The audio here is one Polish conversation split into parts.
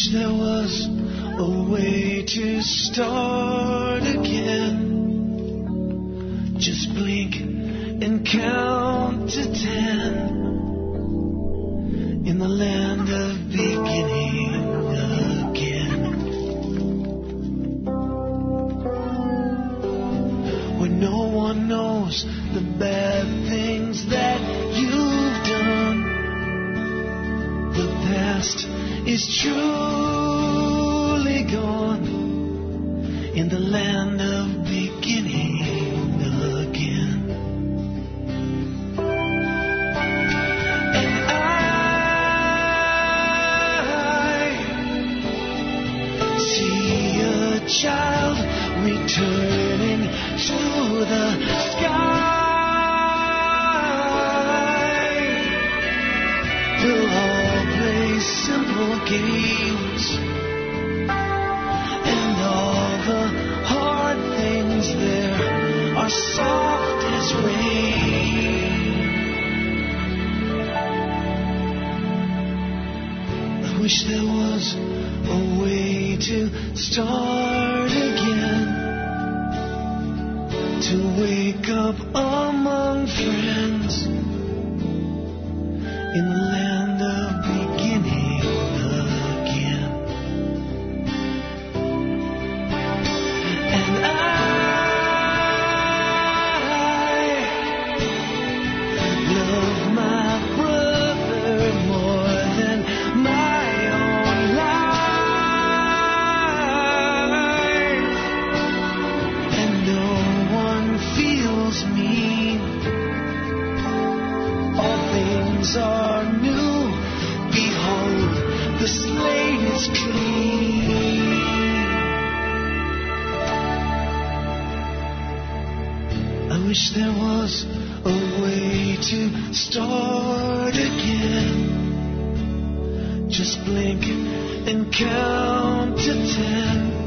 wish there was. start again. Just blink and count to ten.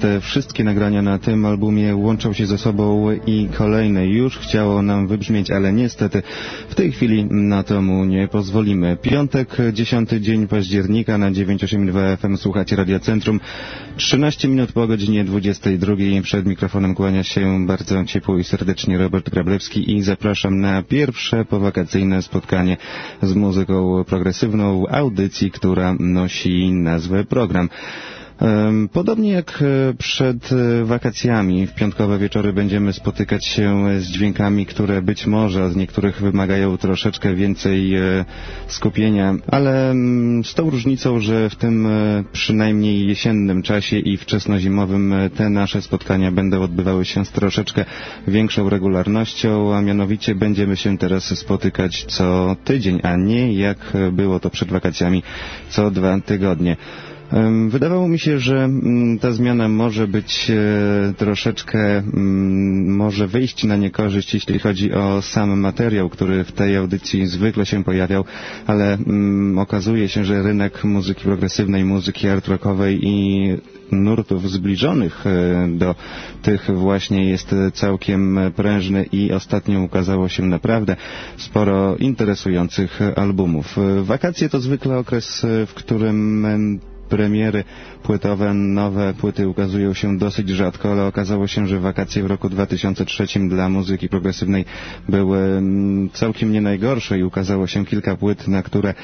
Te wszystkie nagrania na tym albumie łączą się ze sobą i kolejne już chciało nam wybrzmieć, ale niestety w tej chwili na to mu nie pozwolimy. Piątek, 10 dzień października na 982 FM słuchacie Radio Centrum. 13 minut po godzinie 22. Przed mikrofonem kłania się bardzo ciepło i serdecznie Robert Grablewski i zapraszam na pierwsze powakacyjne spotkanie z muzyką progresywną audycji, która nosi nazwę program. Podobnie jak e, przed e, wakacjami, w piątkowe wieczory będziemy spotykać się z dźwiękami, które być może od niektórych wymagają troszeczkę więcej e, skupienia, ale mm, z tą różnicą, że w tym przynajmniej jesiennym czasie i wczesnozimowym te nasze spotkania będą odbywały się z troszeczkę większą regularnością, a mianowicie będziemy się teraz spotykać co tydzień, a nie jak było to przed wakacjami co dwa tygodnie. Wydawało mi się, że mm, ta zmiana może być e, troszeczkę, mm, może wyjść na niekorzyść, jeśli chodzi o sam materiał, który w tej audycji zwykle się pojawiał, ale mm, okazuje się, że rynek muzyki progresywnej, muzyki art rockowej i nurtów zbliżonych e, do tych właśnie jest całkiem prężny i ostatnio ukazało się naprawdę sporo interesujących albumów. Wakacje to zwykle okres, w którym premiery płytowe, nowe płyty ukazują się dosyć rzadko, ale okazało się, że wakacje w roku 2003 dla muzyki progresywnej były mm, całkiem nie najgorsze i ukazało się kilka płyt, na które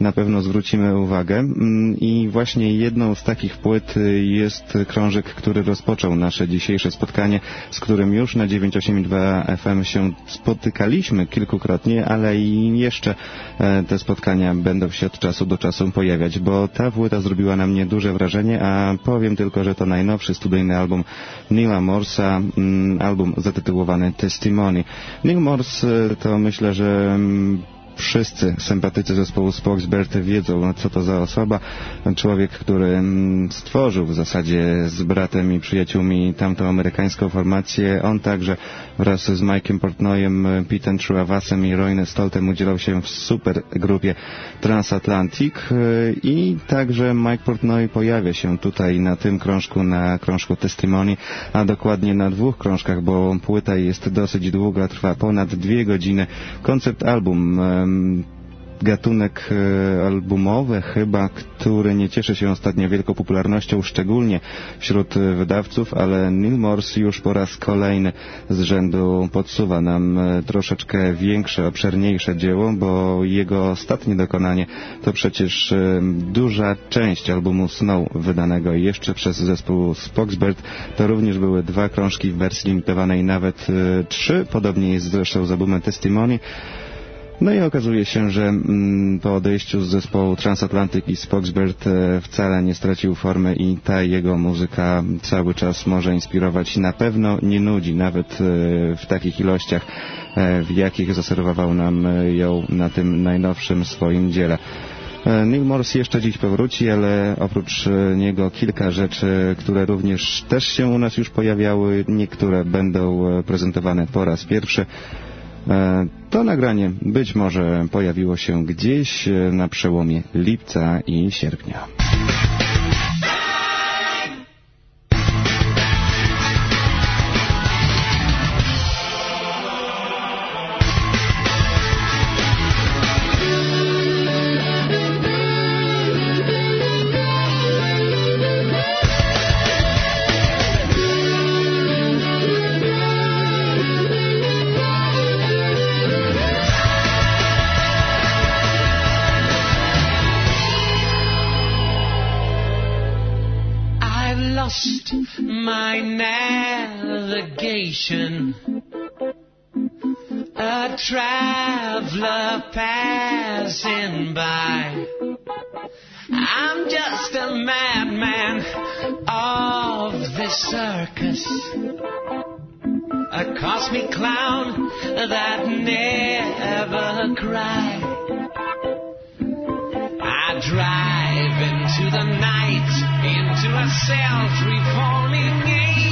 na pewno zwrócimy uwagę. Mm, I właśnie jedną z takich płyt jest krążek, który rozpoczął nasze dzisiejsze spotkanie, z którym już na 982 FM się spotykaliśmy kilkukrotnie, ale i jeszcze e, te spotkania będą się od czasu do czasu pojawiać, bo ta płyta zrobiła na mnie duże wrażenie, a powiem tylko, że to najnowszy studyjny album Nila Morsa, mm, album zatytułowany Testimony. Neil Morse to myślę, że mm, wszyscy sympatycy zespołu Spoxbert wiedzą, co to za osoba. Człowiek, który mm, stworzył w zasadzie z bratem i przyjaciółmi tamtą amerykańską formację. On także wraz z Mike'em Portnoyem, Petem Truavasem i Royne Stoltem udzielał się w super grupie Transatlantic i także Mike Portnoy pojawia się tutaj na tym krążku, na krążku Testimony, a dokładnie na dwóch krążkach, bo płyta jest dosyć długa, trwa ponad dwie godziny. Koncept album gatunek e, albumowy chyba, który nie cieszy się ostatnio wielką popularnością, szczególnie wśród wydawców, ale Neil Morse już po raz kolejny z rzędu podsuwa nam e, troszeczkę większe, obszerniejsze dzieło, bo jego ostatnie dokonanie to przecież e, duża część albumu Snow wydanego jeszcze przez zespół Spoxbird. To również były dwa krążki w wersji limitowanej, nawet trzy, podobnie jest zresztą z albumem Testimony. No i okazuje się, że mm, po odejściu z zespołu Transatlantic i Spoxbird e, wcale nie stracił formy i ta jego muzyka cały czas może inspirować na pewno nie nudzi, nawet e, w takich ilościach, e, w jakich zaserwował nam ją na tym najnowszym swoim dziele. Neil Morse jeszcze dziś powróci, ale oprócz niego kilka rzeczy, które również też się u nas już pojawiały, niektóre będą prezentowane po raz pierwszy. E, to nagranie być może pojawiło się gdzieś e, na przełomie lipca i sierpnia. A traveler passing by. I'm just a madman of the circus. A cosmic clown that never cried. I drive into the night, into a self-reforming this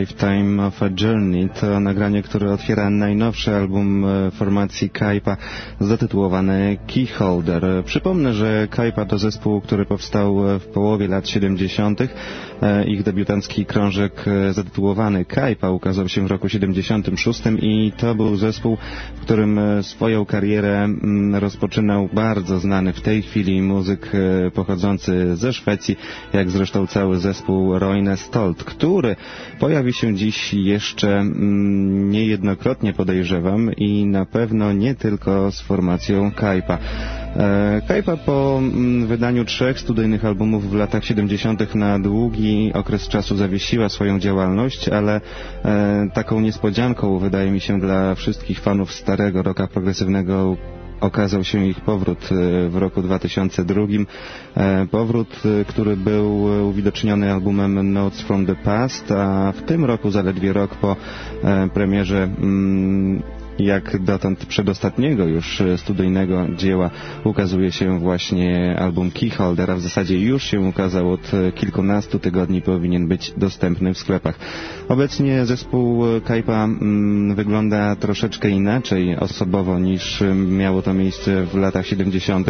Lifetime of a Journey to nagranie, które otwiera najnowszy album e, formacji Kaipa zatytułowany Keyholder. Przypomnę, że Kaipa to zespół, który powstał e, w połowie lat 70. E, Ich debiutancki krążek zatytułowany Kaipa ukazał się w roku 76 i to był zespół, w którym swoją karierę mm, rozpoczynał bardzo znany w tej chwili muzyk pochodzący ze Szwecji, jak zresztą cały zespół Roine Stolt, który pojawi się dziś jeszcze mm, niejednokrotnie podejrzewam i na pewno nie tylko z formacją Kaipa. E, Kaipa po mm, wydaniu trzech studyjnych albumów w latach 70. na długi okres czasu zawiesiła swoją działalność, ale e, taką niespodzianką wydaje mi się dla wszystkich fanów starego rocka progresywnego okazał się ich powrót e, w roku 2002. E, Powrót, e, który był uwidoczniony albumem Notes from the Past, a w tym roku, zaledwie rok po premierze mm, jak dotąd przedostatniego już e, studyjnego dzieła ukazuje się właśnie album Keyholder, a w zasadzie już się ukazał od e, kilkunastu tygodni, powinien być dostępny w sklepach. Obecnie zespół Kaipa mm, wygląda troszeczkę inaczej osobowo niż e, miało to miejsce w latach 70.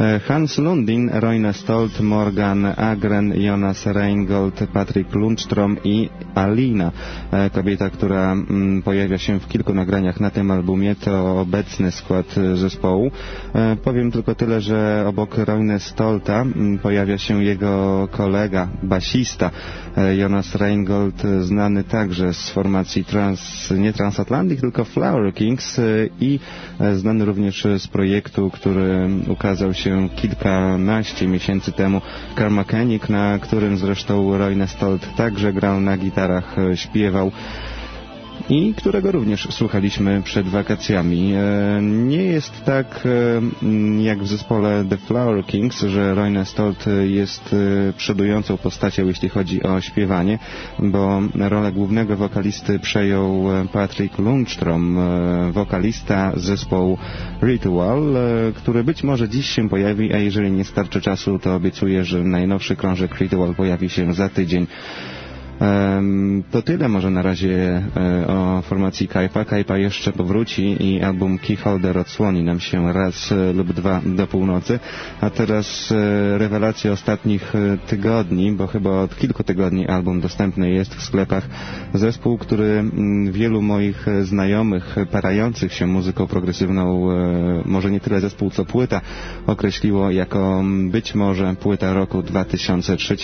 E, Hans Lundin, Roine Stolt, Morgan Agren, Jonas Reingold, Patrick Lundstrom i Alina. E, Kobieta, która mm, pojawia się w kilku nagraniach na tym albumie, to obecny skład zespołu. E, Powiem tylko tyle, że obok Roine Stolta mm, pojawia się jego kolega, basista Jonas Reingold, znany także z formacji trans, nie Transatlantic, tylko Flower Kings i znany również z projektu, który ukazał się kilkanaście miesięcy temu, Mechanic, na którym zresztą Roine Stolt także grał na gitarach, e, śpiewał i którego również słuchaliśmy przed wakacjami. E, Nie jest tak e, jak w zespole The Flower Kings, że Roine Stolt jest e, przodującą postacią, jeśli chodzi o śpiewanie, bo rolę głównego wokalisty przejął Patrick Lundstrom, wokalista zespołu Ritual, który być może dziś się pojawi, a jeżeli nie starczy czasu, to obiecuję, że najnowszy krążek Ritual pojawi się za tydzień. To tyle może na razie e, o formacji Kaipa. Kaipa jeszcze powróci i album Keyholder odsłoni nam się raz e, lub dwa do północy. A teraz e, rewelacja ostatnich tygodni, bo chyba od kilku tygodni album dostępny jest w sklepach. Zespół, który mm, wielu moich znajomych parających się muzyką progresywną, może nie tyle zespół co płyta, określiło jako być może płyta roku 2003.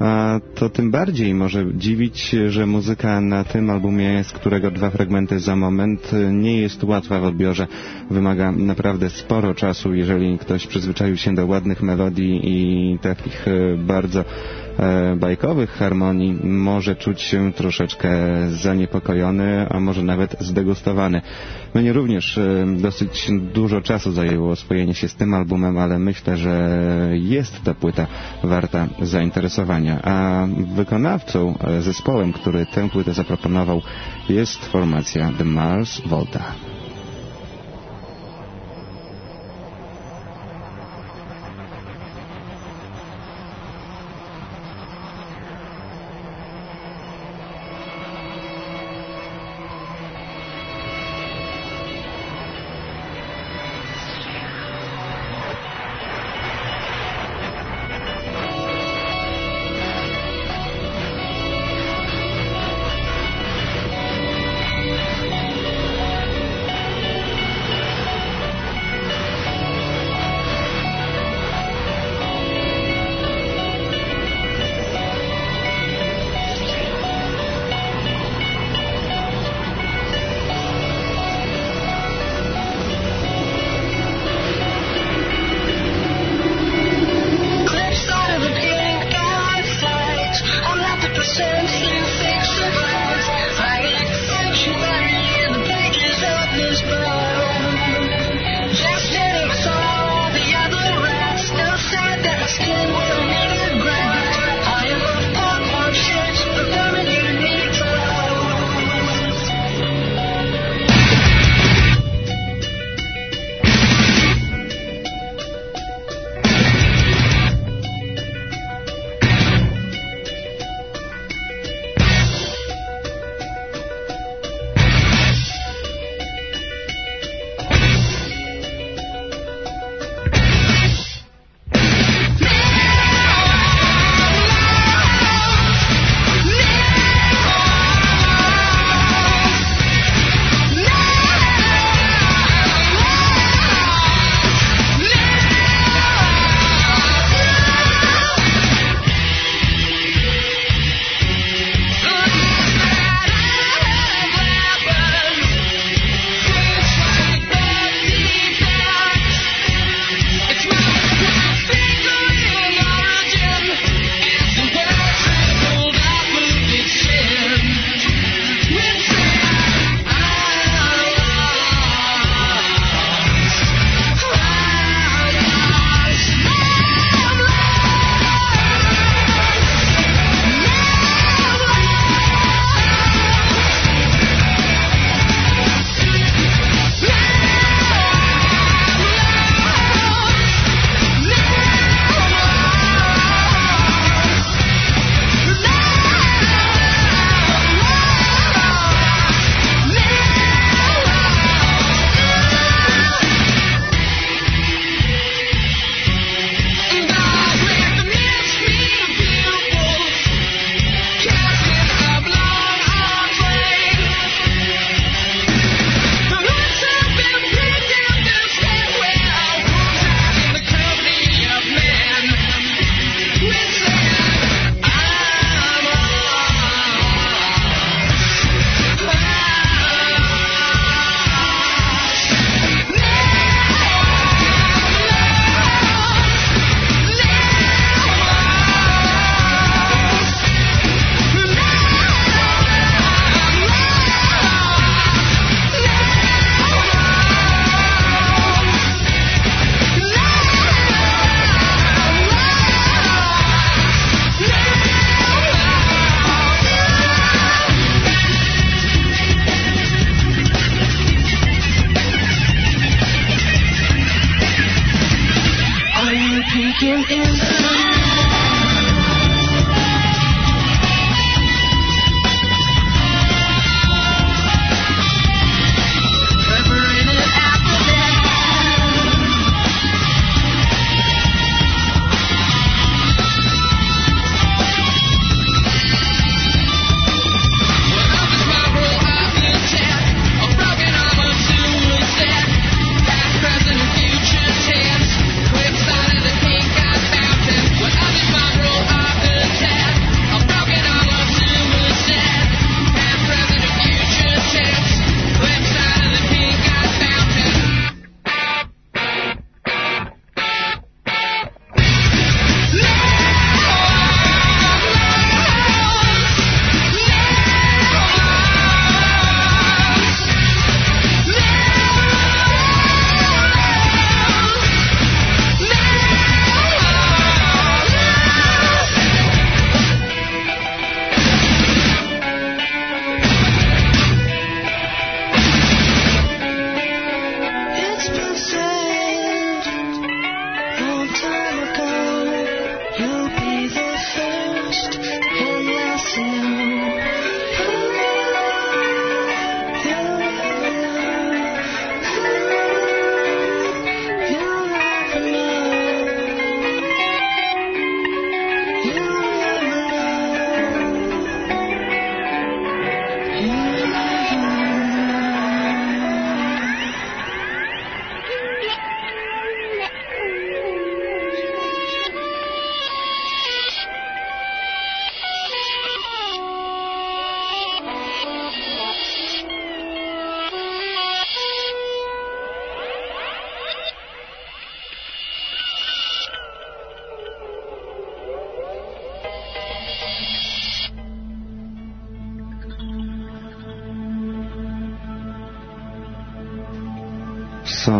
A to tym bardziej może dziwić, że muzyka na tym albumie, z którego dwa fragmenty za moment, nie jest łatwa w odbiorze. Wymaga naprawdę sporo czasu, jeżeli ktoś przyzwyczaił się do ładnych melodii i takich e, bardzo bajkowych harmonii, może czuć się troszeczkę zaniepokojony, a może nawet zdegustowany. Mnie również e, dosyć dużo czasu zajęło oswojenie się z tym albumem, ale myślę, że jest ta płyta warta zainteresowania. A wykonawcą, e, zespołem, który tę płytę zaproponował jest formacja The Mars Volta.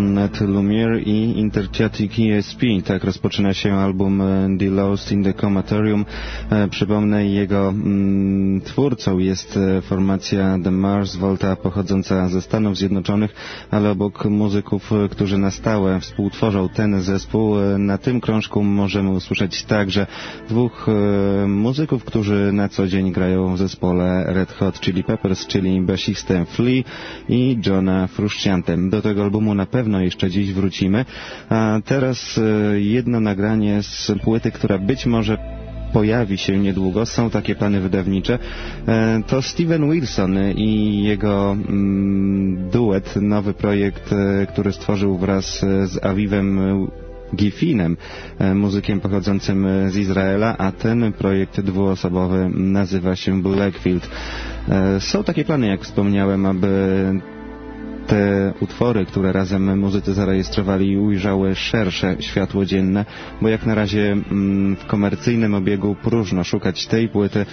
Sonnet Lumiere i Interciatic ESP. Tak rozpoczyna się album e, The Lost in the Comatorium. E, Przypomnę, jego mm, twórcą jest e, formacja The Mars Volta pochodząca ze Stanów Zjednoczonych, ale obok muzyków, którzy na stałe współtworzą ten zespół, na tym krążku możemy usłyszeć także dwóch muzyków, którzy na co dzień grają w zespole Red Hot Chili Peppers, czyli basistę Flea i Johna Frusciante. Do tego albumu na pewno jeszcze dziś wrócimy. A teraz e, jedno nagranie z płyty, która być może pojawi się niedługo, są takie plany wydawnicze, E, to Steven Wilson i jego mm, duet, nowy projekt, e, który stworzył wraz z Avivem Giffinem, muzykiem pochodzącym z Izraela, a ten projekt dwuosobowy nazywa się Blackfield. Są takie plany, jak wspomniałem, aby te utwory, które razem muzycy zarejestrowali, ujrzały szersze światło dzienne, bo jak na razie mm, w komercyjnym obiegu próżno szukać tej płyty,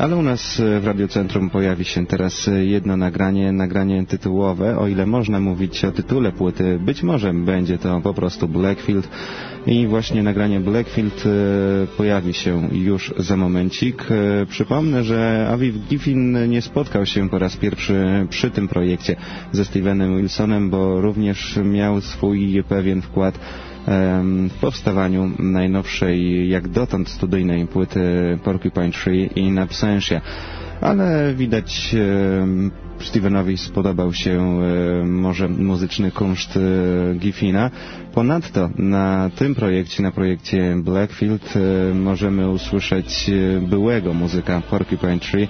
ale u nas e, w Radiocentrum pojawi się teraz e, jedno nagranie, nagranie tytułowe, o ile można mówić o tytule płyty, być może będzie to po prostu Blackfield i właśnie nagranie Blackfield e, pojawi się już za momencik. E, Przypomnę, że Aviv Giffin nie spotkał się po raz pierwszy przy tym projekcie ze Stevenem Wilsonem, bo również miał swój pewien wkład w powstawaniu najnowszej, jak dotąd studyjnej płyty Porcupine Tree in Absentia. Ale widać Stevenowi spodobał się może muzyczny kunszt e, Giffina. Ponadto na tym projekcie, na projekcie Blackfield e, możemy usłyszeć e, byłego muzyka Porcupine Tree,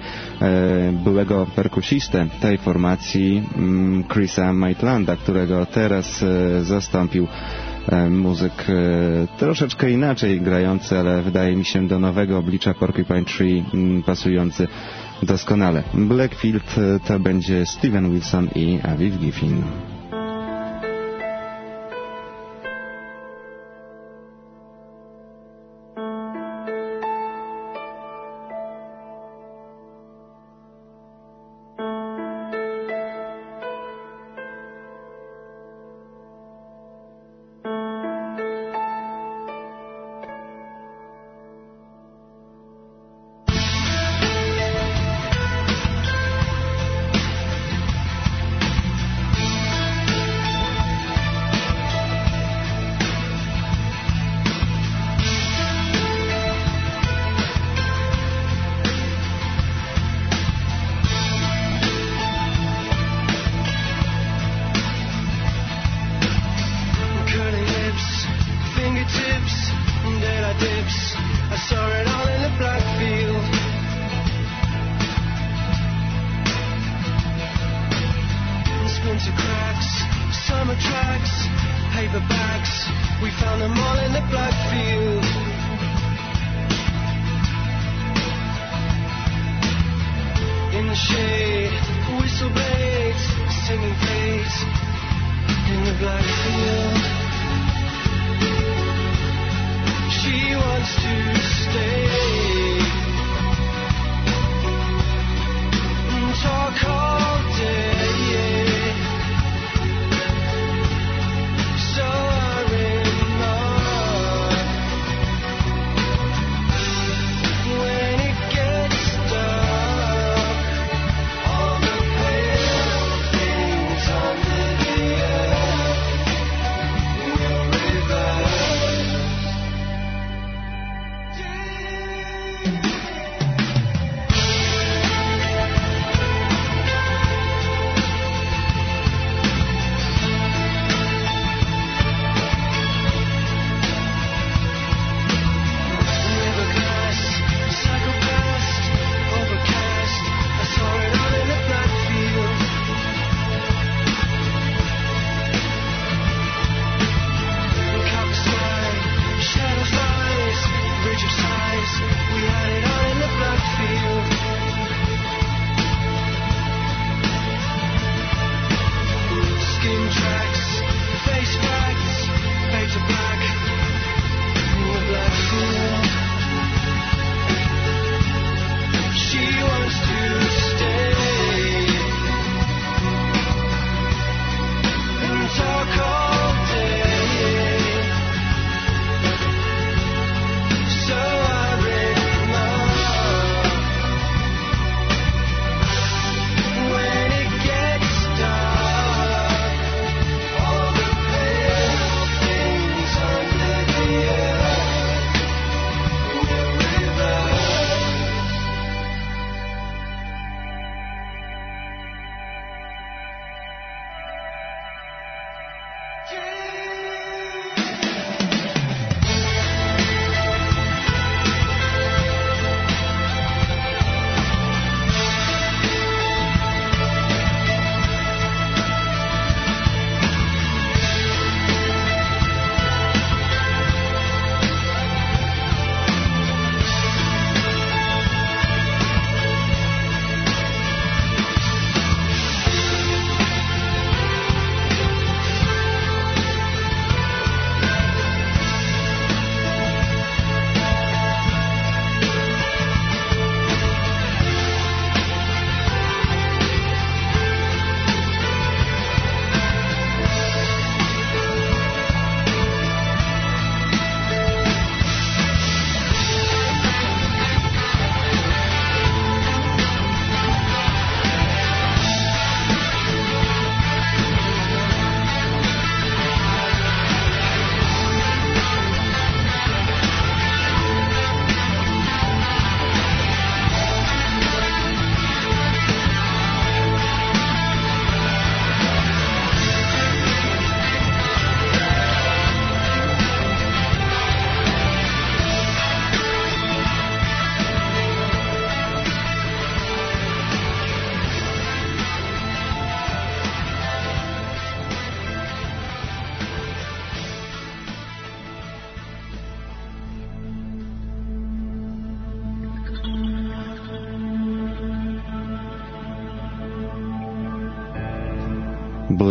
byłego perkusistę tej formacji mm, Chrisa Maitlanda, którego teraz zastąpił muzyk e, troszeczkę inaczej grający, ale wydaje mi się do nowego oblicza Porcupine Tree mm, pasujący doskonale. Blackfield e, to będzie Steven Wilson i Aviv Giffin.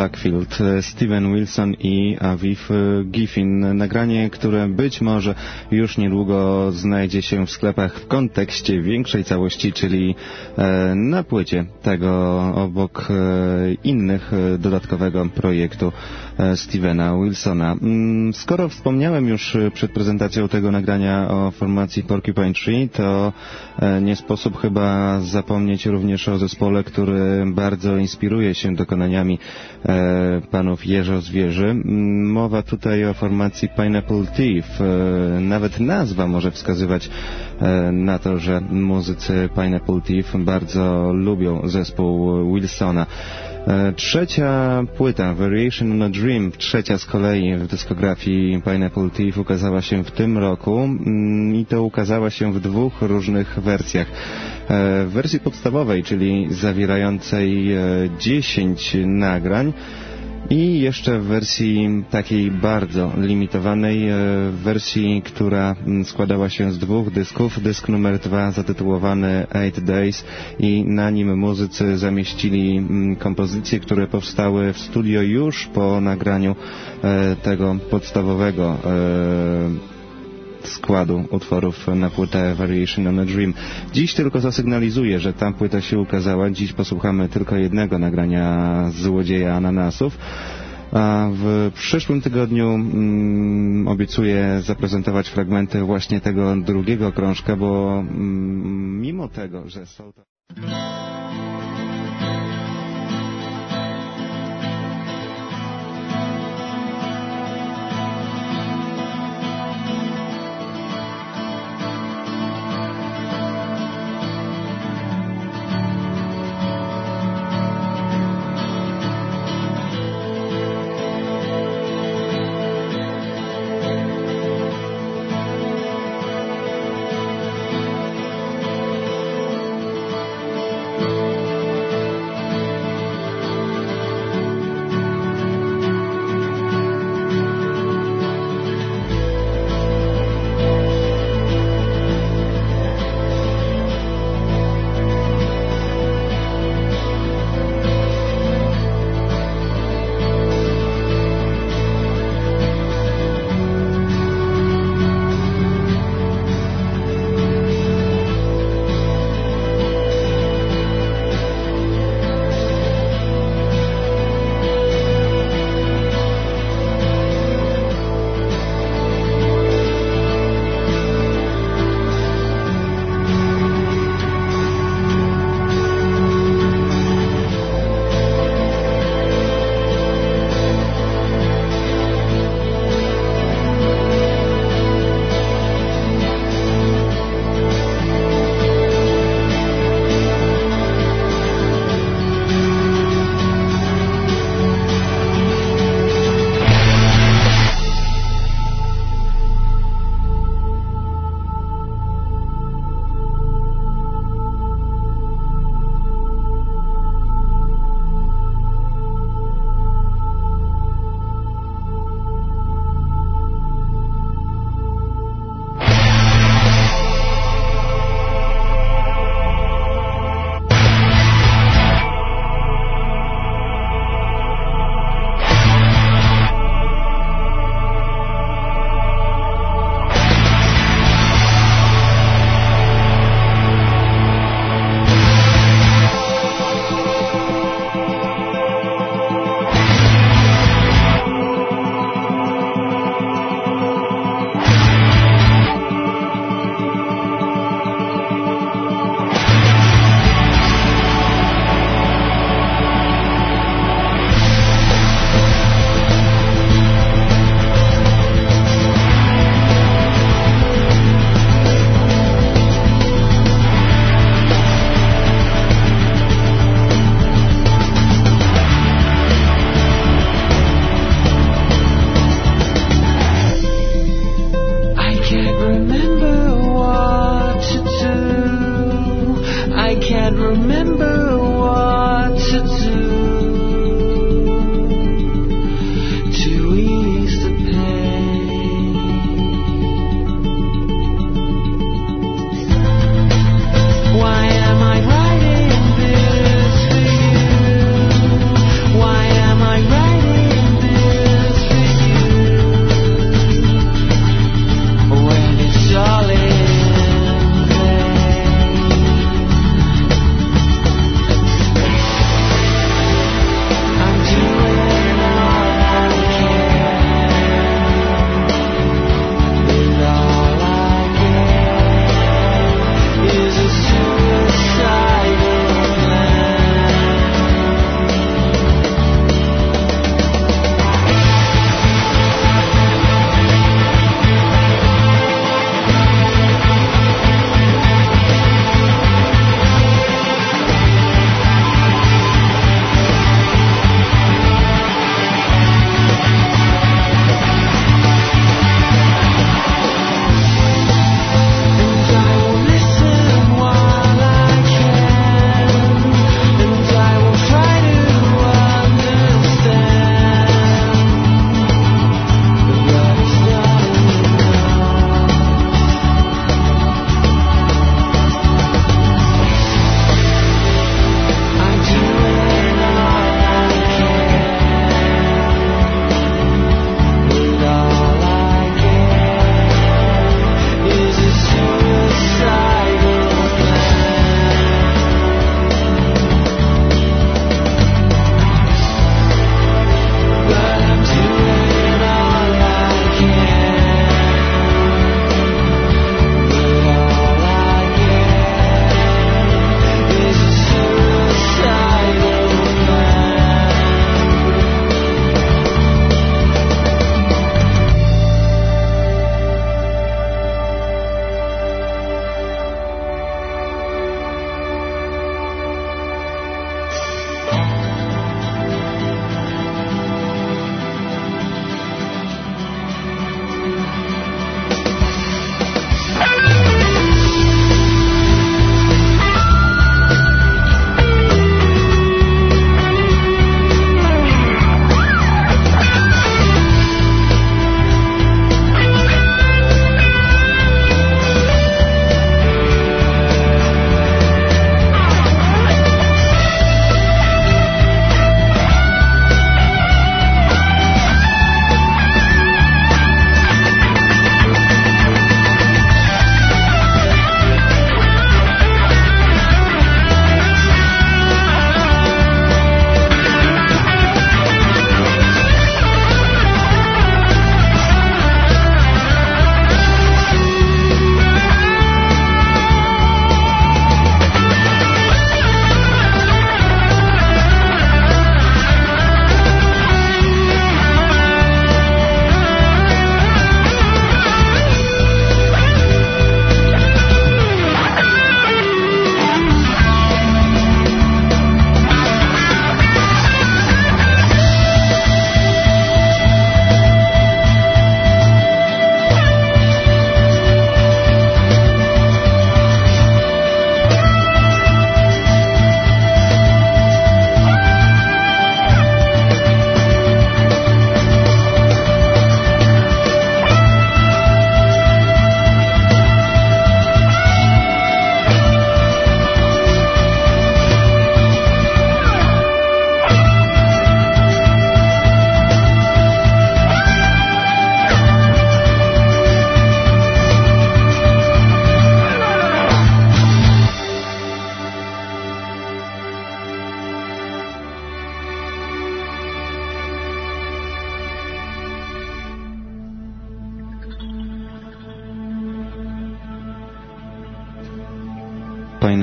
Blackfield, e, Steven Wilson i Aviv e, Giffin. Nagranie, które być może już niedługo znajdzie się w sklepach w kontekście większej całości, czyli e, na płycie tego obok innych dodatkowego projektu Stevena Wilsona. Mm, Skoro wspomniałem już e, przed prezentacją tego nagrania o formacji Porcupine Tree, to e, nie sposób chyba zapomnieć również o zespole, który bardzo inspiruje się dokonaniami e, panów Jeżo Zwierzy. Mm, Mowa tutaj o formacji Pineapple Thief. E, Nawet nazwa może wskazywać e, na to, że muzycy Pineapple Thief bardzo lubią zespół Wilsona. E, Trzecia płyta, Variation on a Dream, trzecia z kolei w dyskografii Pineapple Thief ukazała się w tym roku mm, i to ukazała się w dwóch różnych wersjach. E, W wersji podstawowej, czyli zawierającej e, 10 nagrań I jeszcze w wersji takiej bardzo limitowanej, e, w wersji, która mm, składała się z dwóch dysków. Dysk numer dwa zatytułowany Eight Days i na nim muzycy zamieścili mm, kompozycje, które powstały w studio już po nagraniu e, tego podstawowego e, składu utworów na płytę Variation on a Dream. Dziś tylko zasygnalizuję, że ta płyta się ukazała. Dziś posłuchamy tylko jednego nagrania Złodzieja Ananasów. A w przyszłym tygodniu mm, obiecuję zaprezentować fragmenty właśnie tego drugiego krążka, bo mm, mimo tego, że są to...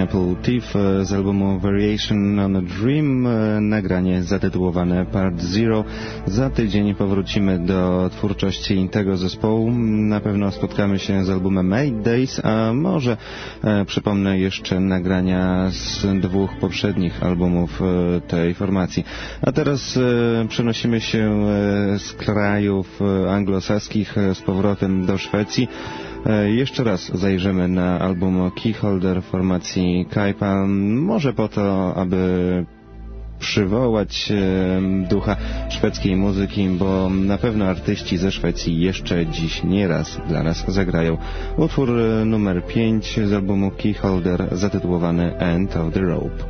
Pineapple Thief z albumu Variation on a Dream, e, nagranie zatytułowane Part Zero. Za tydzień powrócimy do twórczości tego zespołu. Na pewno spotkamy się z albumem Eight Days, a może e, przypomnę jeszcze nagrania z dwóch poprzednich albumów e, tej formacji. A teraz przenosimy się z krajów anglosaskich z powrotem do Szwecji. E, Jeszcze raz zajrzymy na album Keyholder formacji Kaipa, może po to, aby przywołać e, ducha szwedzkiej muzyki, bo na pewno artyści ze Szwecji jeszcze dziś nieraz dla nas zagrają. Utwór e, numer 5 z albumu Keyholder zatytułowany End of the Rope.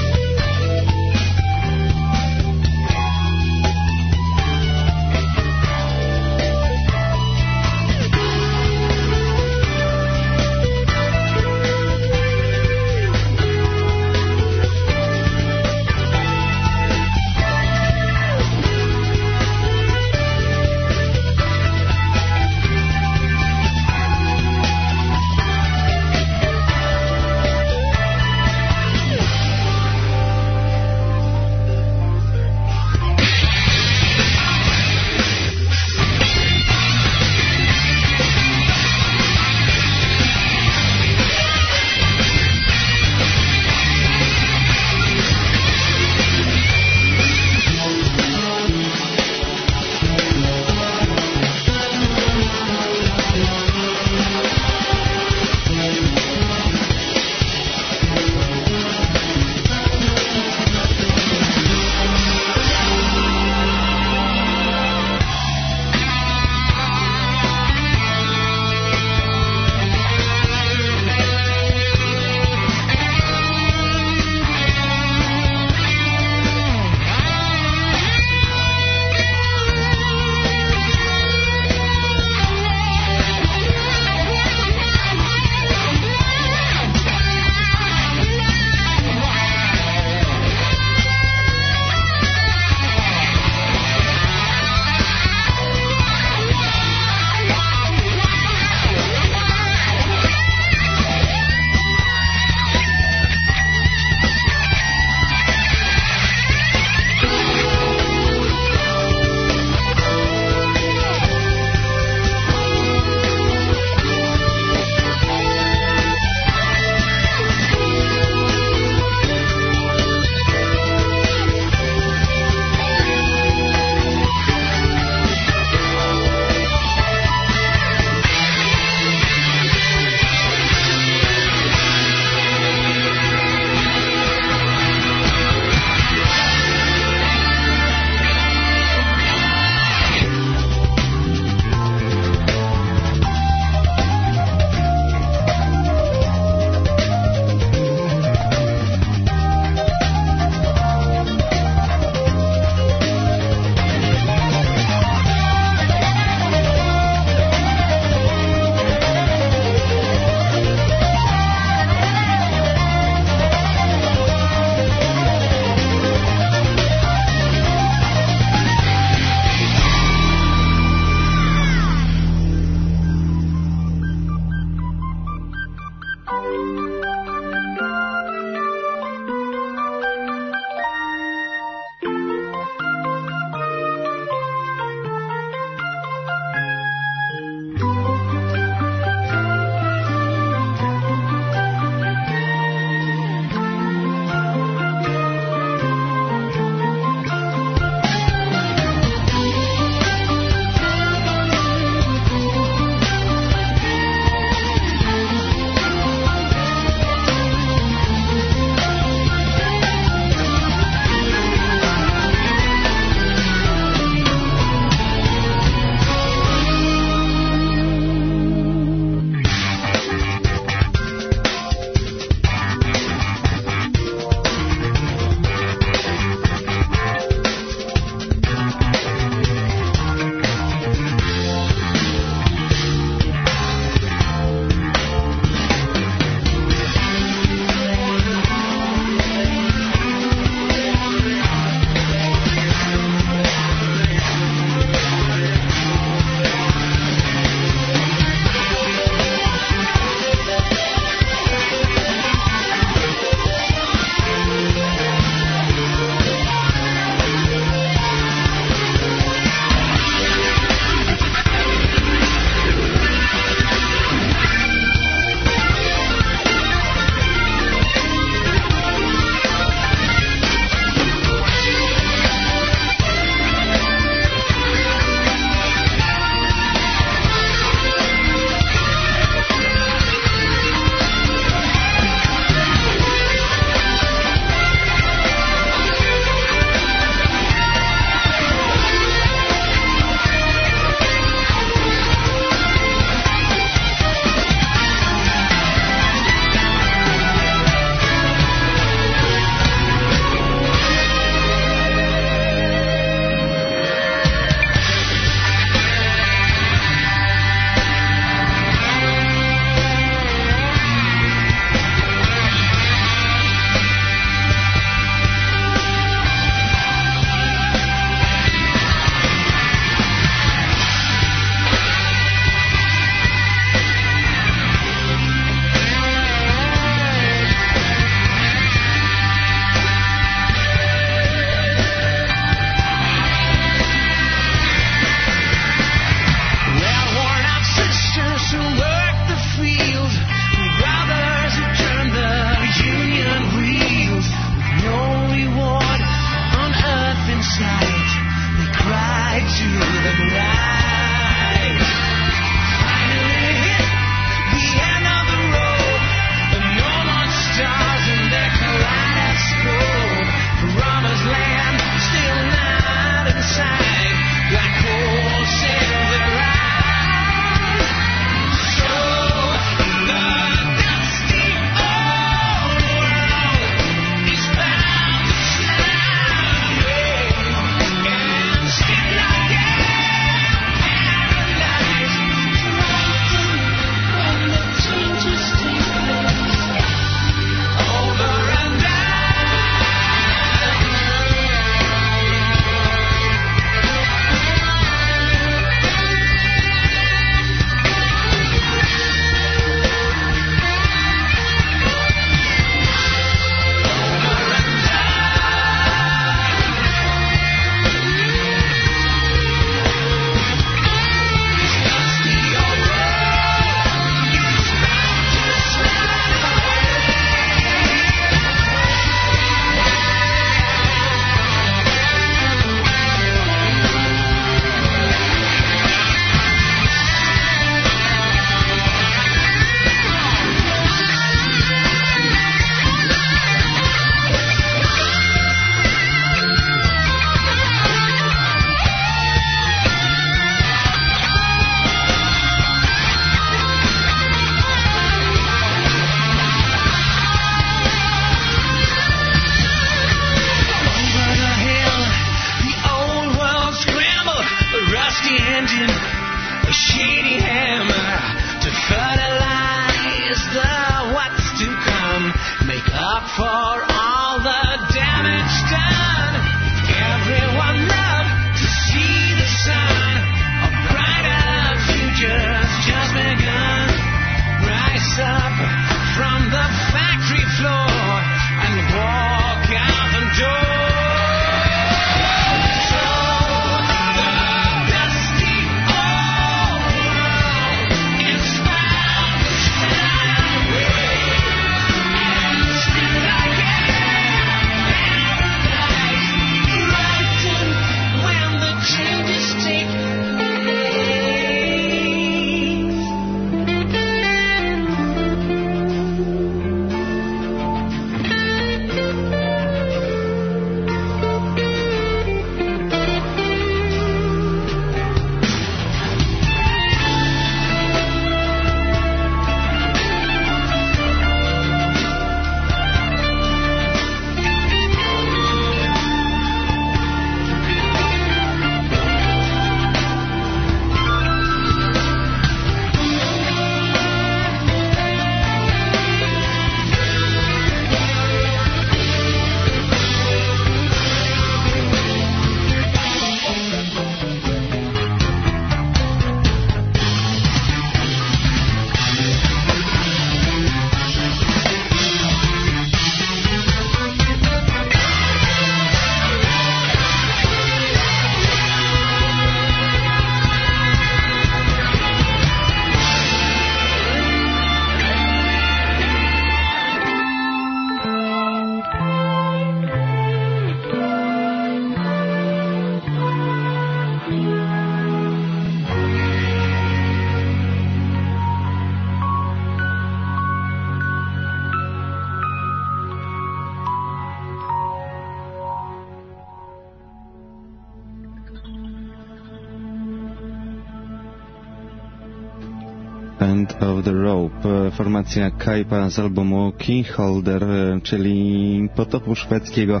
End of the Rope. Formacja Kaipa z albumu Keyholder, czyli potopu szwedzkiego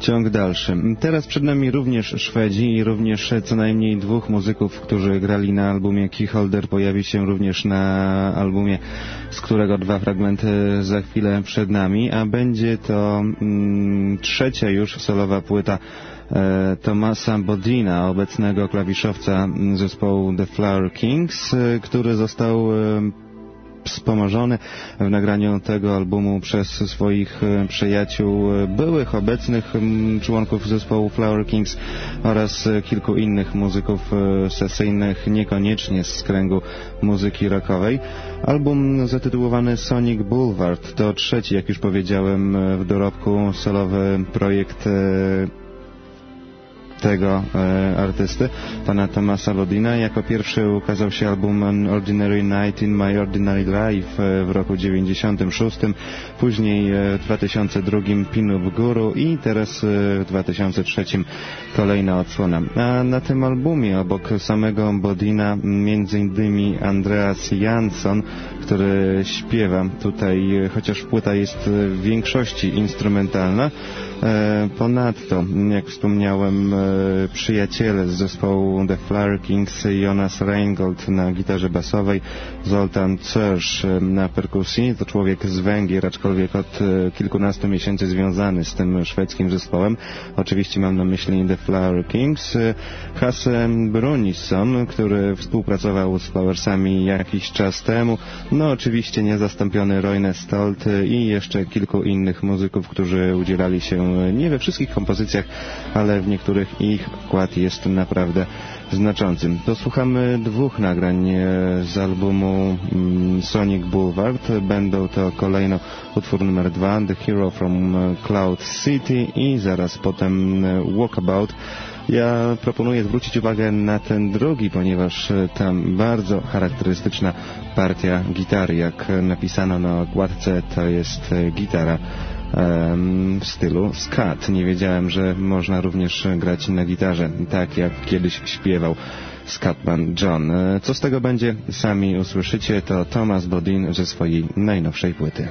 ciąg dalszy. Teraz przed nami również Szwedzi i również co najmniej dwóch muzyków, którzy grali na albumie Keyholder. Pojawi się również na albumie, z którego dwa fragmenty za chwilę przed nami, a będzie to mm, trzecia już solowa płyta e, Tomasa Bodina, obecnego klawiszowca zespołu The Flower Kings, e, który został e, wspomożony w nagraniu tego albumu przez swoich e, przyjaciół, e, byłych, obecnych członków zespołu Flower Kings oraz e, kilku innych muzyków sesyjnych, niekoniecznie z kręgu muzyki rockowej. Album zatytułowany Sonic Boulevard to trzeci, jak już powiedziałem, w dorobku solowy projekt tego e, artysty, pana Tomasa Lodina. Jako pierwszy ukazał się album An Ordinary Night in My Ordinary Life e, w roku 96, później e, w 2002 Pinup Guru i teraz e, w 2003 kolejna odsłona. A na tym albumie obok samego Bodina między innymi Andreas Jansson, który śpiewa tutaj, e, chociaż płyta jest w większości instrumentalna, E, ponadto, jak wspomniałem, e, przyjaciele z zespołu The Flower Kings, Jonas Reingold na gitarze basowej, Zoltan Czersz na perkusji. To człowiek z Węgier, aczkolwiek od e, kilkunastu miesięcy związany z tym szwedzkim zespołem. Oczywiście mam na myśli The Flower Kings. Hasse Brunisson, który współpracował z Flowersami jakiś czas temu. No oczywiście niezastąpiony Roine Stolt i jeszcze kilku innych muzyków, którzy udzielali się nie we wszystkich kompozycjach, ale w niektórych ich wkład jest naprawdę znaczący. Posłuchamy dwóch nagrań e, z albumu mm, Sonic Boulevard. Będą to kolejno utwór numer dwa, The Hero from Cloud City i zaraz potem e, Walkabout. Ja proponuję zwrócić uwagę na ten drugi, ponieważ e, tam bardzo charakterystyczna partia gitary. Jak napisano na okładce, to jest gitara w stylu skat. Nie wiedziałem, że można również grać na gitarze, tak jak kiedyś śpiewał Scatman John. E, co z tego będzie, sami usłyszycie, to Thomas Bodin ze swojej najnowszej płyty.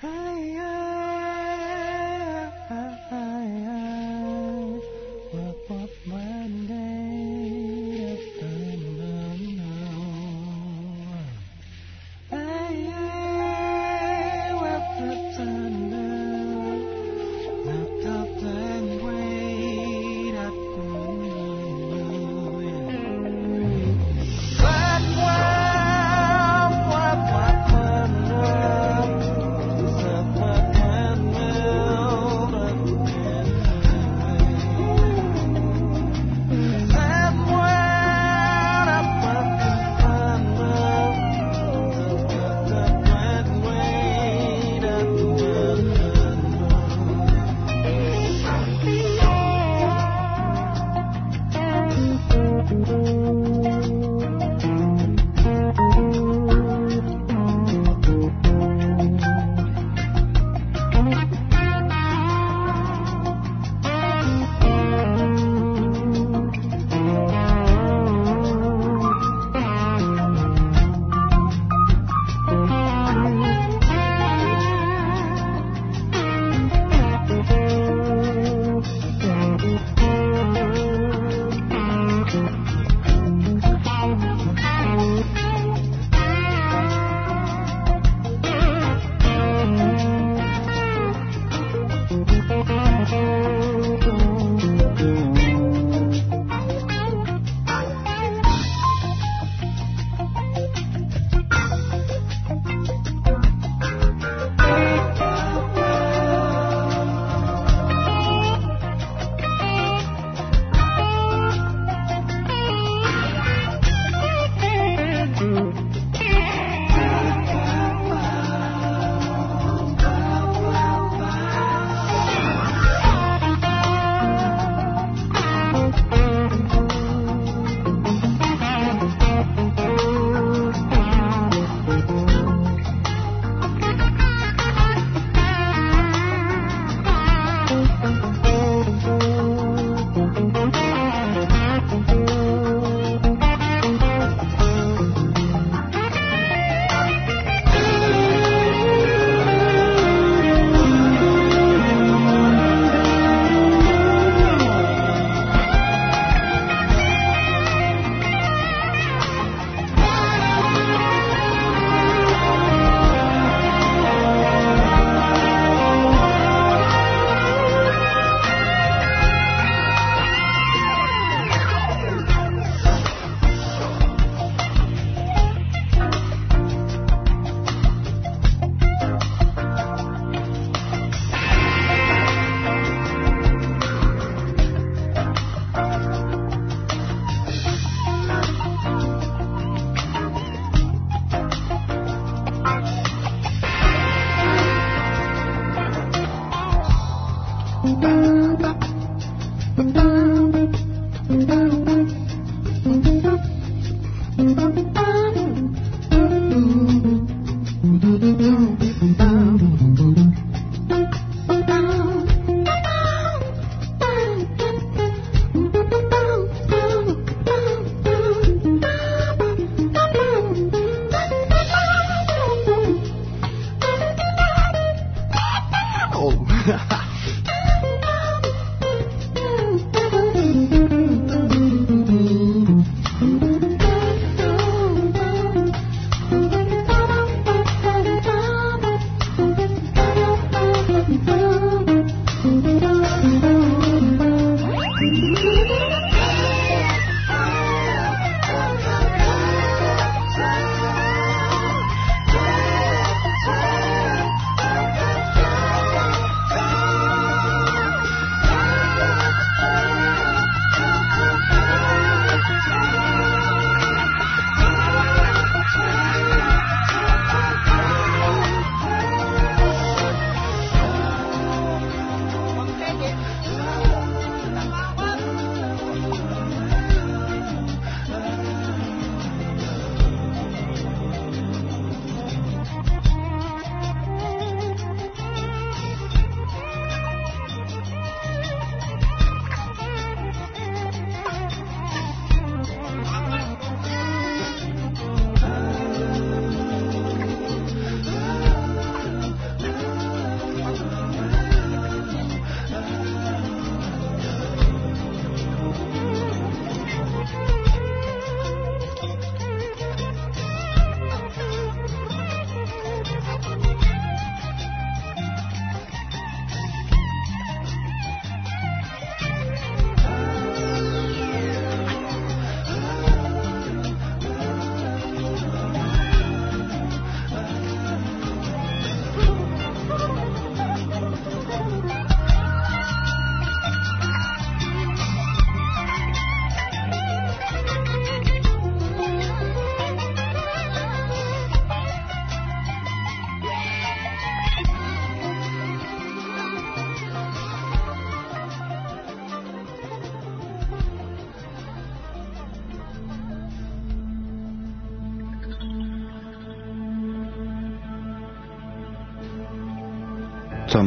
Hey.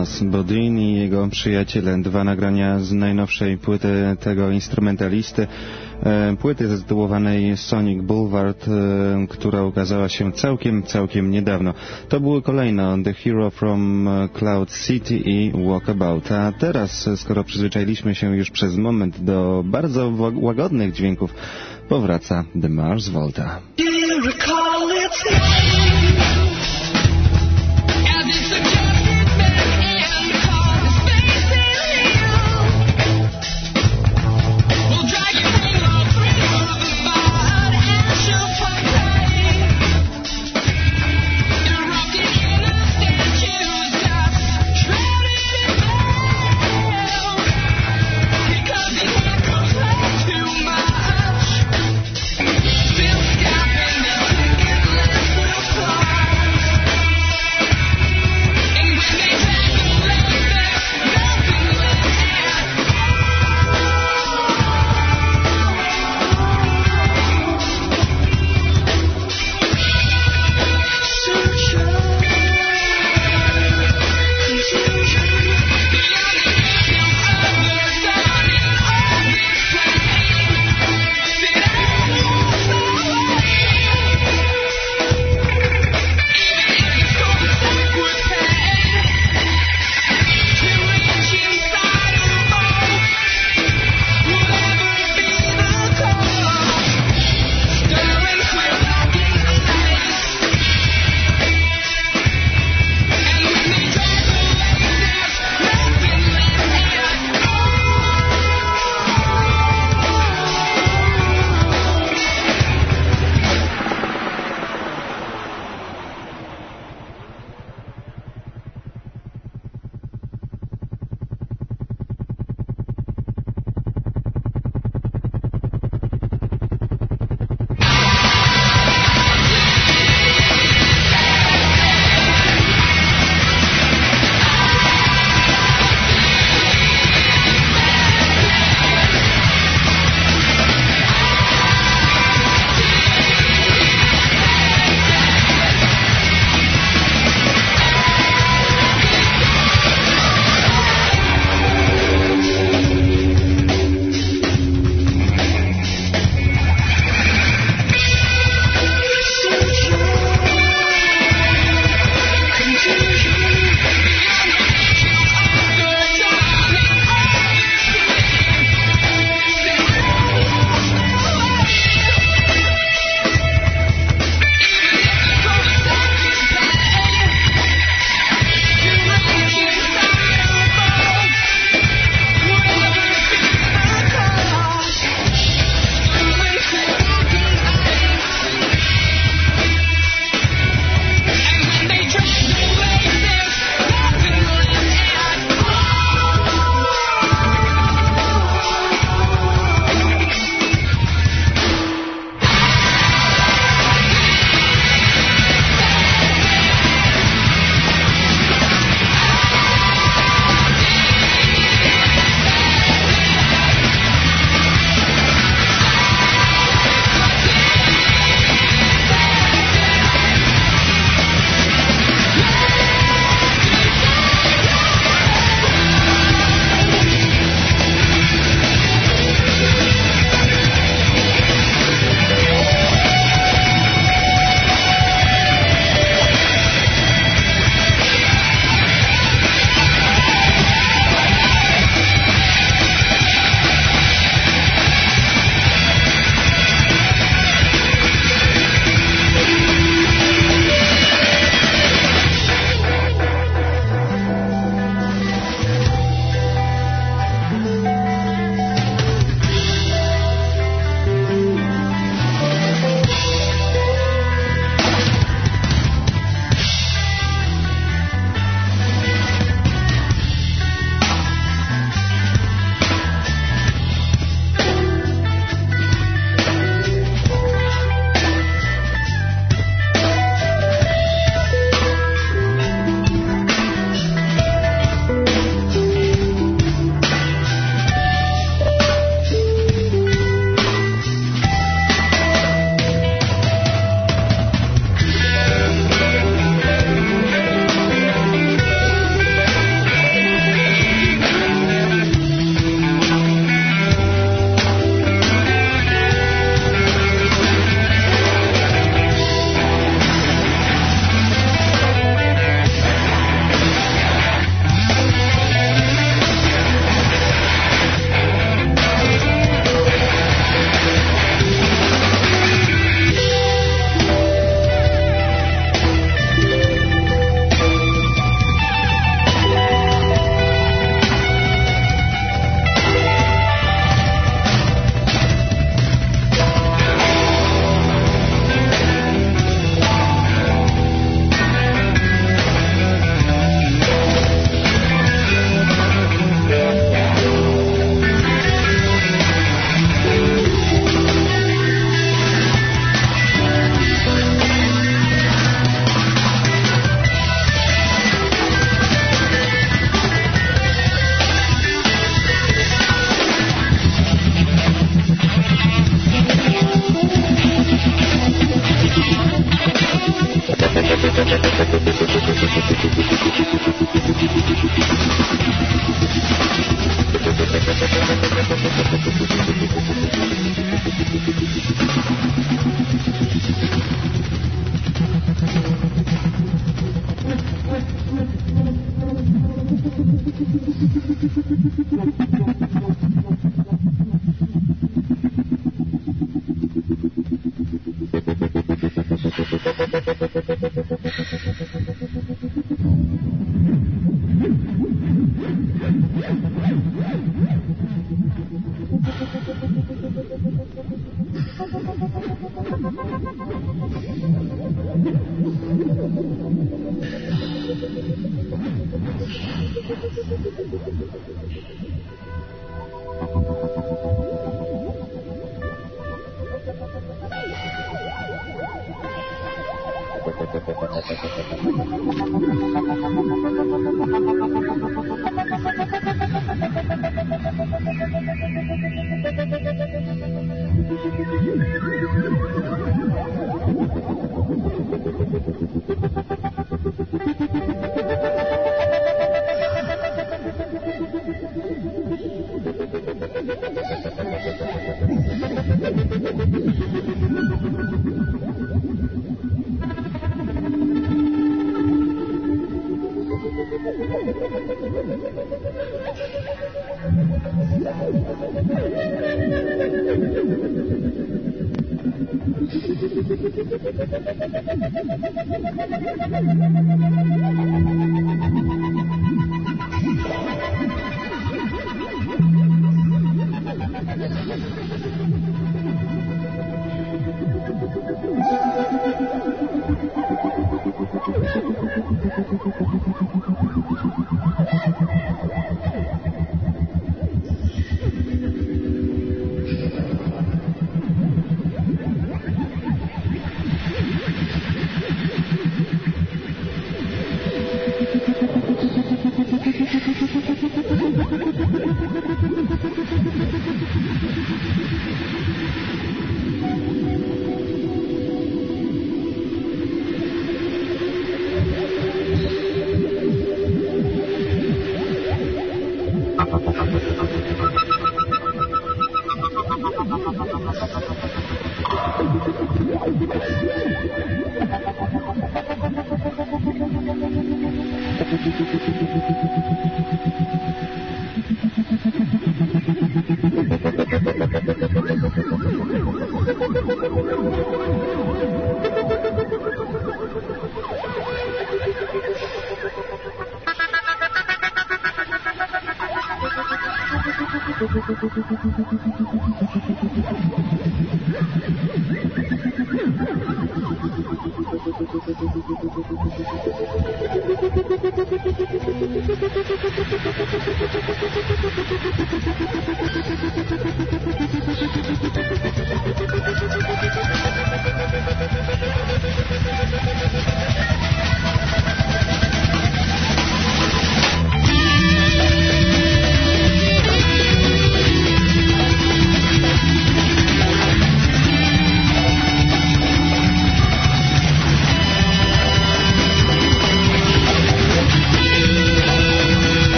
Thomas Bodin i jego przyjaciele. Dwa nagrania z najnowszej płyty tego instrumentalisty. E, płyty zatytułowanej Sonic Boulevard, e, która ukazała się całkiem, całkiem niedawno. To były kolejno The Hero from Cloud City i Walkabout. A teraz, skoro przyzwyczailiśmy się już przez moment do bardzo łagodnych dźwięków, powraca The Mars Volta. Stopping, now get less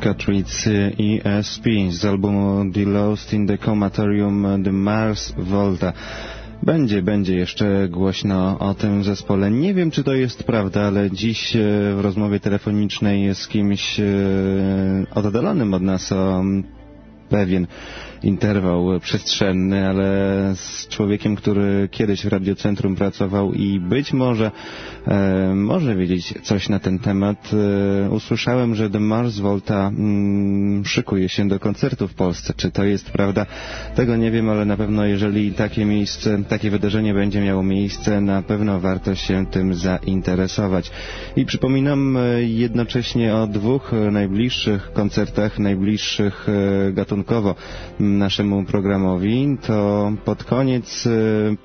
Cicatrix ESP z albumu The Lost in the Comatorium The Mars Volta. Będzie, będzie jeszcze głośno o tym zespole. Nie wiem, czy to jest prawda, ale dziś e, w rozmowie telefonicznej z kimś e, oddalonym od nas o pewien interwał przestrzenny, ale z człowiekiem, który kiedyś w Radiocentrum pracował i być może e, może wiedzieć coś na ten temat. E, usłyszałem, że The Mars Volta mm, szykuje się do koncertu w Polsce. Czy to jest prawda? Tego nie wiem, ale na pewno jeżeli takie miejsce, takie wydarzenie będzie miało miejsce, na pewno warto się tym zainteresować. I przypominam e, jednocześnie o dwóch najbliższych koncertach, najbliższych e, gatunkowo naszemu programowi, to pod koniec y,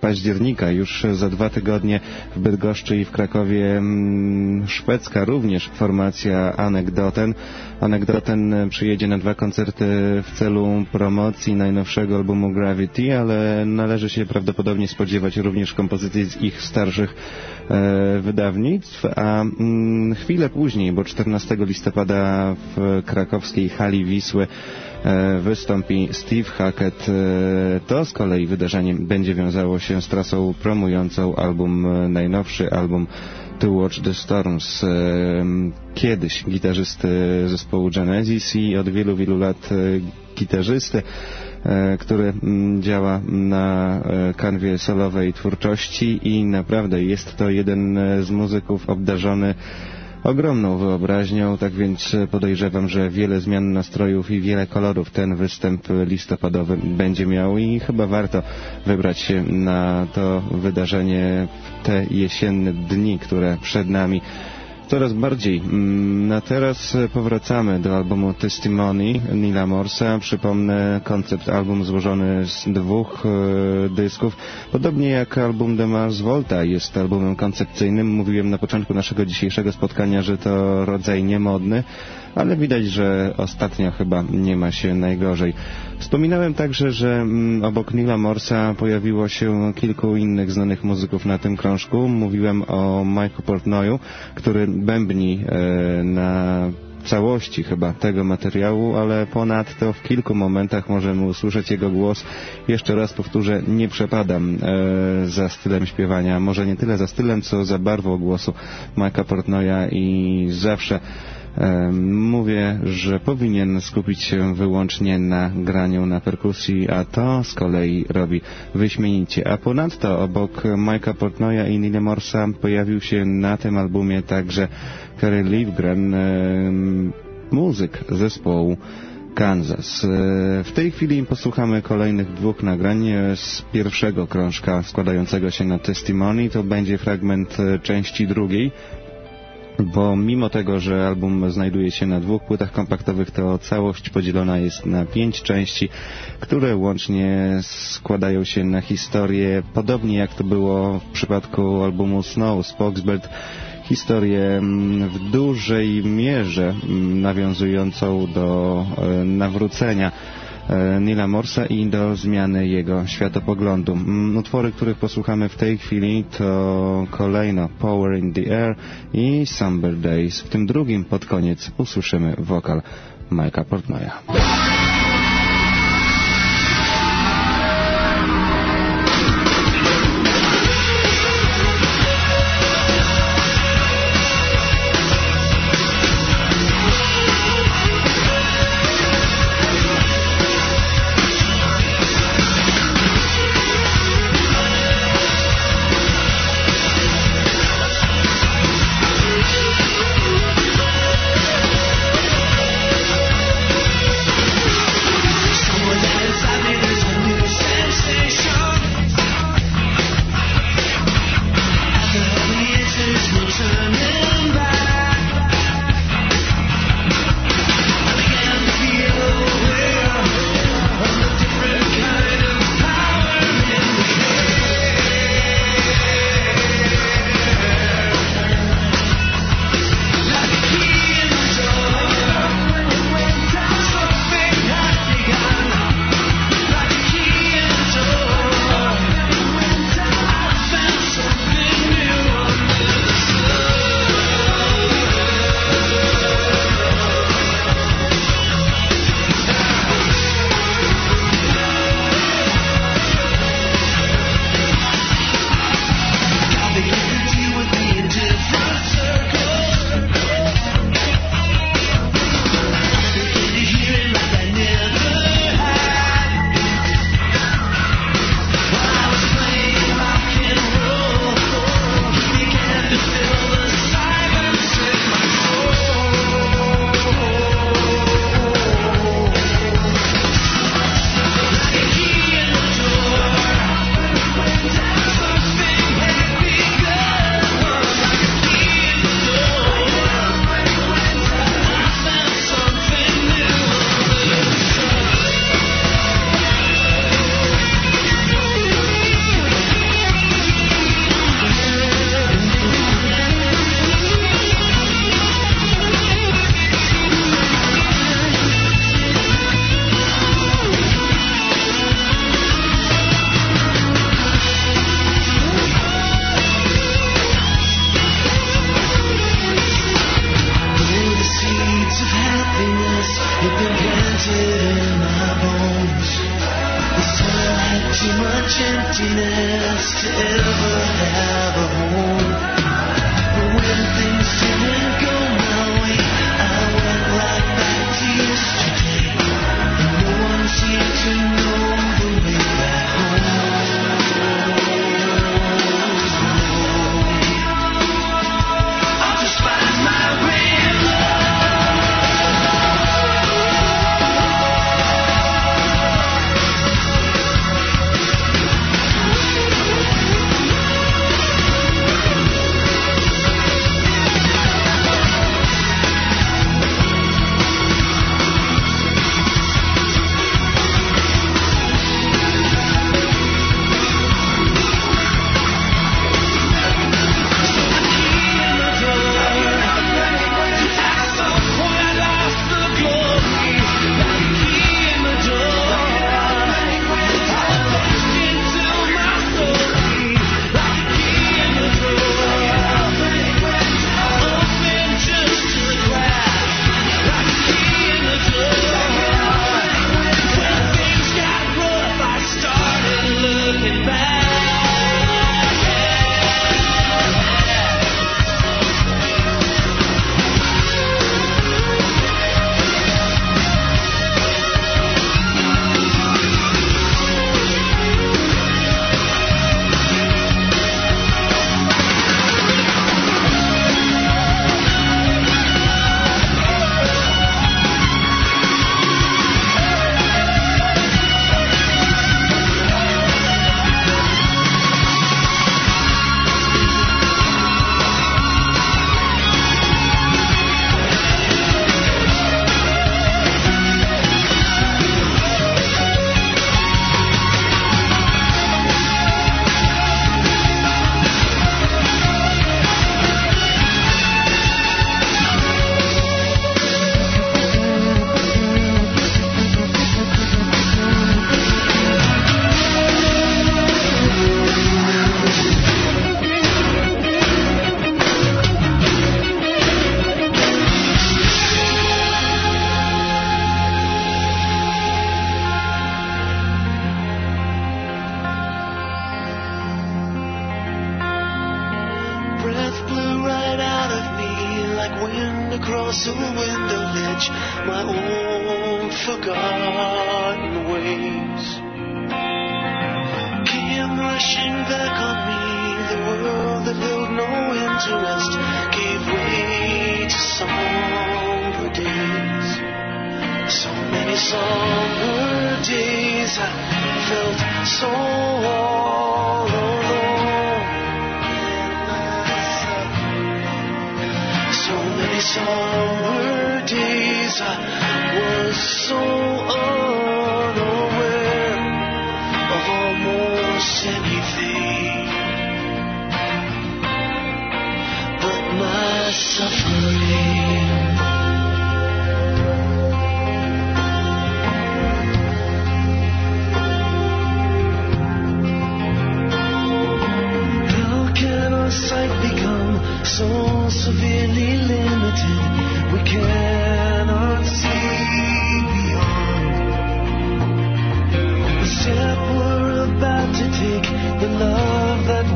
października, już za dwa tygodnie w Bydgoszczy i w Krakowie mm, szwedzka również formacja Anekdoten. Anekdoten przyjedzie na dwa koncerty w celu promocji najnowszego albumu Gravity, ale należy się prawdopodobnie spodziewać również kompozycji z ich starszych e, wydawnictw, a mm, chwilę później, bo 14 listopada w krakowskiej hali Wisły wystąpi Steve Hackett. E, to z kolei wydarzenie będzie wiązało się z trasą promującą album, e, najnowszy album To Watch the Storms. Kiedyś gitarzysty zespołu Genesis i od wielu, wielu lat gitarzysty, który działa na kanwie solowej twórczości i naprawdę jest to jeden z muzyków obdarzony ogromną wyobraźnią, tak więc podejrzewam, że wiele zmian nastrojów i wiele kolorów ten występ listopadowy będzie miał i chyba warto wybrać się na to wydarzenie w te jesienne dni, które przed nami coraz bardziej. Mm, na teraz powracamy do albumu Testimony Nila Morsa. Przypomnę, koncept album złożony z dwóch e, dysków. Podobnie jak album The Mars Volta jest albumem koncepcyjnym. Mówiłem na początku naszego dzisiejszego spotkania, że to rodzaj niemodny, ale widać, że ostatnio chyba nie ma się najgorzej. Wspominałem także, że mm, obok Nila Morsa pojawiło się kilku innych znanych muzyków na tym krążku. Mówiłem o Mike'u Portnoyu, który bębni e, na całości chyba tego materiału, ale ponadto w kilku momentach możemy usłyszeć jego głos. Jeszcze raz powtórzę, nie przepadam e, za stylem śpiewania, może nie tyle za stylem, co za barwą głosu Mike'a Portnoya i zawsze Mówię, że powinien skupić się wyłącznie na graniu na perkusji, a to z kolei robi wyśmienicie. A ponadto obok Mike'a Portnoya i Nile Morsa pojawił się na tym albumie także Kerry Livgren, muzyk zespołu Kansas. E, w tej chwili posłuchamy kolejnych dwóch nagrań z pierwszego krążka składającego się na Testimony. To będzie fragment e, części drugiej, bo mimo tego, że album znajduje się na dwóch płytach kompaktowych, to całość podzielona jest na pięć części, które łącznie składają się na historię, podobnie jak to było w przypadku albumu Snow z historię mm, w dużej mierze mm, nawiązującą do e, nawrócenia Nila Morsa i do zmiany jego światopoglądu. Mm, utwory, których posłuchamy w tej chwili to kolejno Power in the Air i Summer Days. W tym drugim pod koniec usłyszymy wokal Mike'a Portnoya.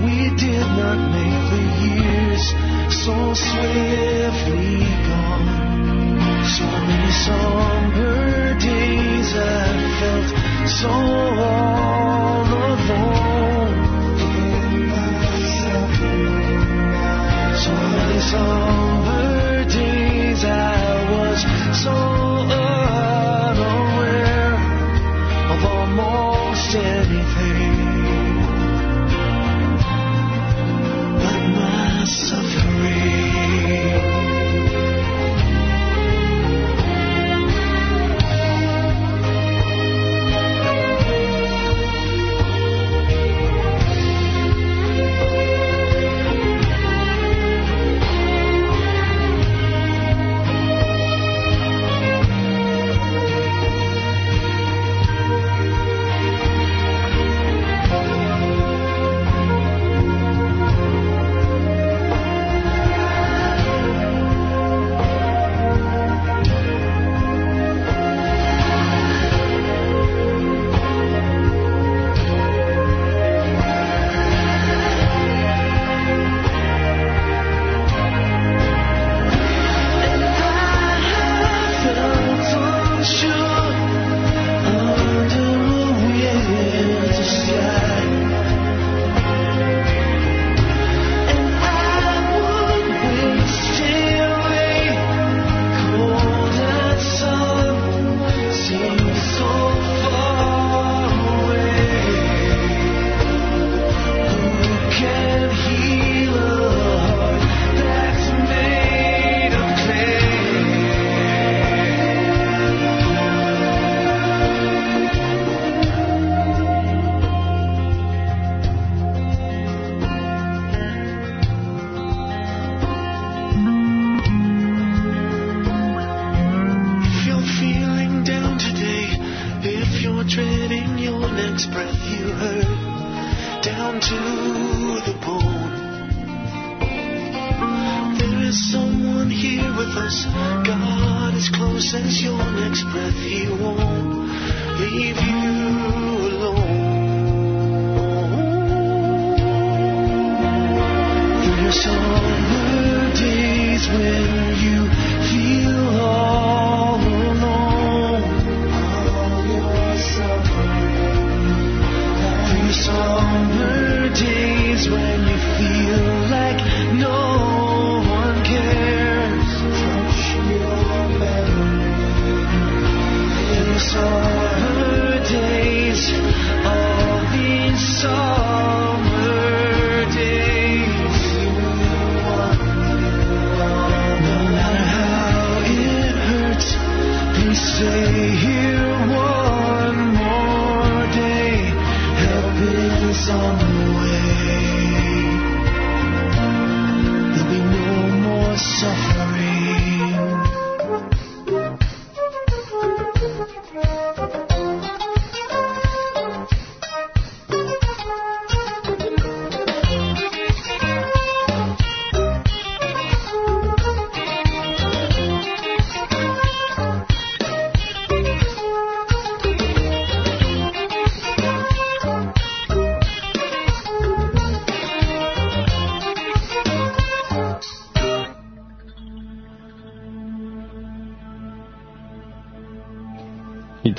we did not make the years so swiftly gone. So many somber days I felt so all alone. So many somber days I was so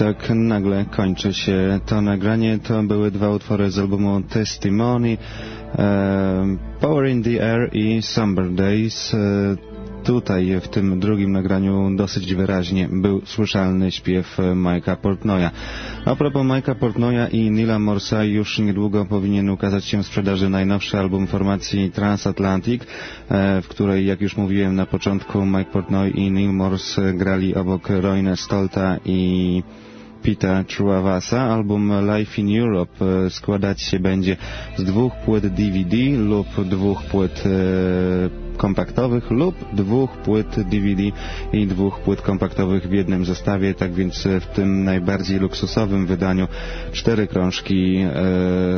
tak nagle kończy się to nagranie. To były dwa utwory z albumu Testimony, e, Power in the Air i Summer Days. E, tutaj w tym drugim nagraniu dosyć wyraźnie był słyszalny śpiew Mike'a Portnoya. A propos Mike'a Portnoya i Nila Morsa już niedługo powinien ukazać się w sprzedaży najnowszy album formacji Transatlantic, e, w której, jak już mówiłem na początku, Mike Portnoy i Neil Morse grali obok Royne Stolta i Pita Truavasa. Album Life in Europe e, składać się będzie z dwóch płyt DVD lub dwóch płyt e, kompaktowych lub dwóch płyt DVD i dwóch płyt kompaktowych w jednym zestawie, tak więc w tym najbardziej luksusowym wydaniu cztery krążki e,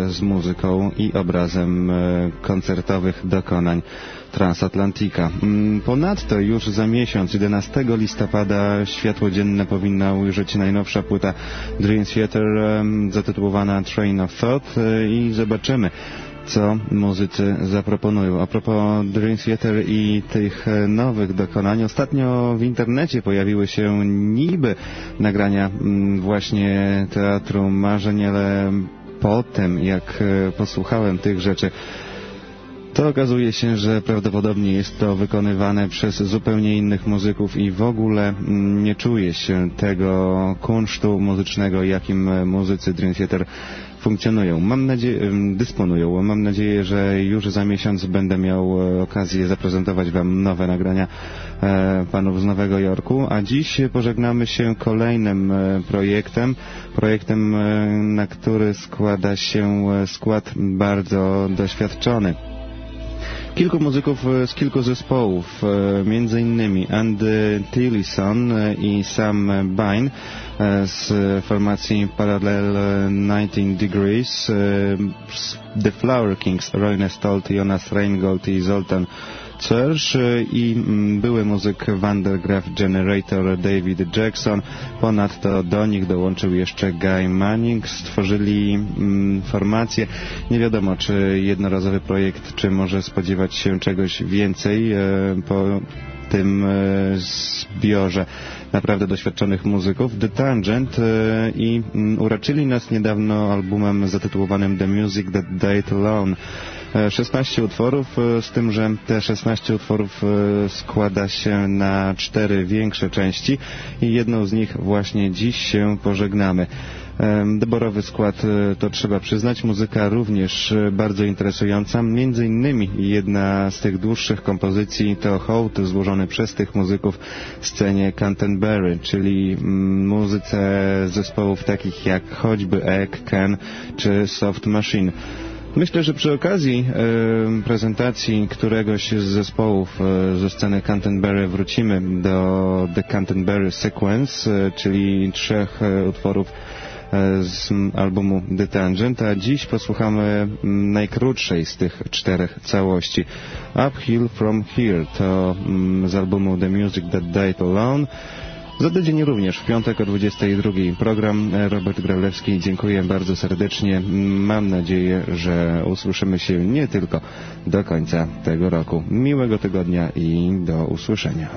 z muzyką i obrazem e, koncertowych dokonań Transatlantika. Mm, ponadto już za miesiąc, 11 listopada, światło dzienne powinna ujrzeć najnowsza płyta Dream Theater zatytułowana Train of Thought e, i zobaczymy, co muzycy zaproponują. A propos Dream Theater i tych e, nowych dokonań, ostatnio w internecie pojawiły się niby nagrania mm, właśnie Teatru Marzeń, ale potem, jak e, posłuchałem tych rzeczy, to okazuje się, że prawdopodobnie jest to wykonywane przez zupełnie innych muzyków i w ogóle mm, nie czuje się tego kunsztu muzycznego, jakim muzycy Dream Theater funkcjonują. Mam nadzieję, dysponują. Mam nadzieję, że już za miesiąc będę miał e, okazję zaprezentować Wam nowe nagrania e, panów z Nowego Jorku, a dziś pożegnamy się kolejnym e, projektem, projektem, na który składa się skład bardzo doświadczony. Kilku muzyków z kilku zespołów, między innymi Andy Tillison i Sam Bine z formacji Parallel 19 Degrees, The Flower Kings, Roy Stolt, Jonas Reingold i Zoltan Church i mm, były muzyk Vandergraaf Generator David Jackson. Ponadto do nich dołączył jeszcze Guy Manning. Stworzyli mm, formację. Nie wiadomo, czy jednorazowy projekt, czy może spodziewać się czegoś więcej e, po tym e, zbiorze naprawdę doświadczonych muzyków, The Tangent e, i mm, uraczyli nas niedawno albumem zatytułowanym The Music That Died Alone. 16 utworów, e, z tym, że te 16 utworów składa się na cztery większe części i jedną z nich właśnie dziś się pożegnamy. Doborowy skład e, to trzeba przyznać. Muzyka również e, bardzo interesująca. Między innymi jedna z tych dłuższych kompozycji to hołd złożony przez tych muzyków scenie Canterbury, czyli mm, muzyce zespołów takich jak choćby Egg, Ken czy Soft Machine. Myślę, że przy okazji prezentacji któregoś z zespołów e, ze sceny Canterbury wrócimy do The Canterbury Sequence, e, czyli trzech utworów E, z albumu The Tangent, a dziś posłuchamy najkrótszej z tych czterech całości. Uphill From Here to z albumu The Music That Died Alone. Za tydzień również, w piątek o 22 program. E, Robert Gralewski, dziękuję bardzo serdecznie. Mam nadzieję, że usłyszymy się nie tylko do końca tego roku. Miłego tygodnia i do usłyszenia.